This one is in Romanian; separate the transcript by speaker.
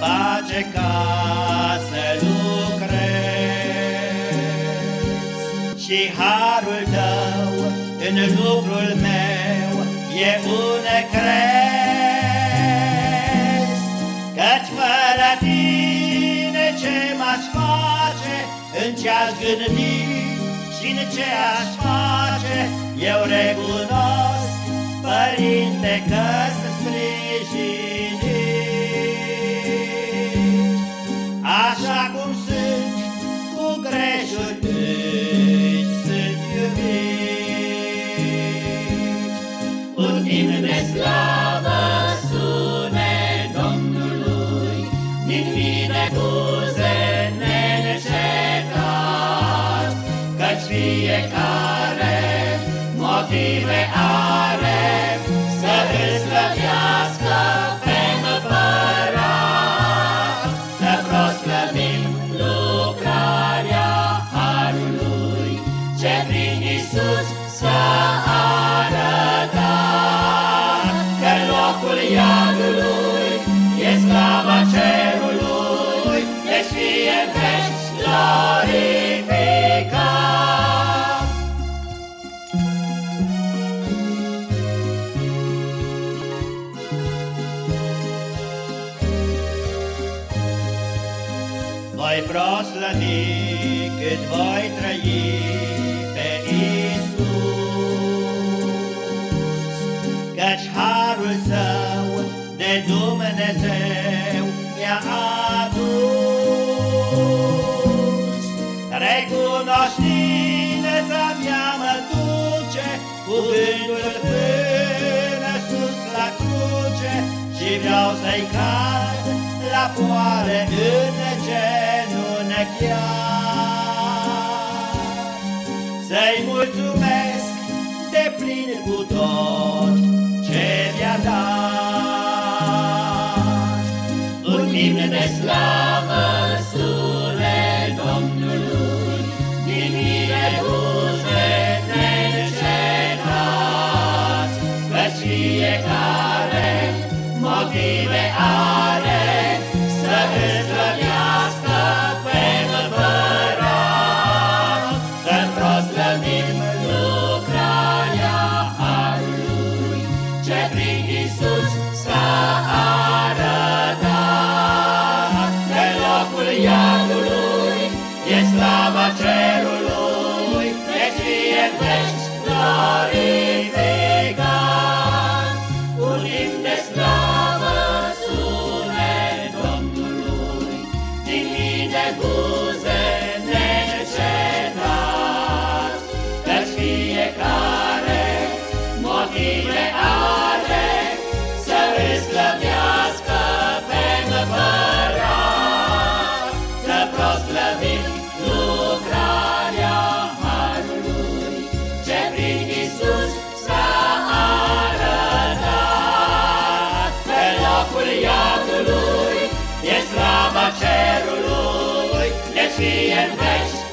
Speaker 1: face ca să lucrezi Și harul tău în lucrul meu e un crez. Căci fără tine ce m-aș face, în ce aș gândi și în ce aș face Eu recunosc,
Speaker 2: Un imn de slavă sune Domnului Din mine buze neîncetat Căci fiecare
Speaker 1: Voi proslăvi cât voi trăi pe Iisus, Căci harul său de Dumnezeu mi-a adus. Recunoștința mea mă duce cu gândul până sus la cruce Și vreau să-i cad la poale în genunchiat. Să-i mulțumesc de plin cu tot ce mi-a dat.
Speaker 2: Un imn de slavă ce prin Iisus s-a locul iadului e slava cerului, deci fie în veci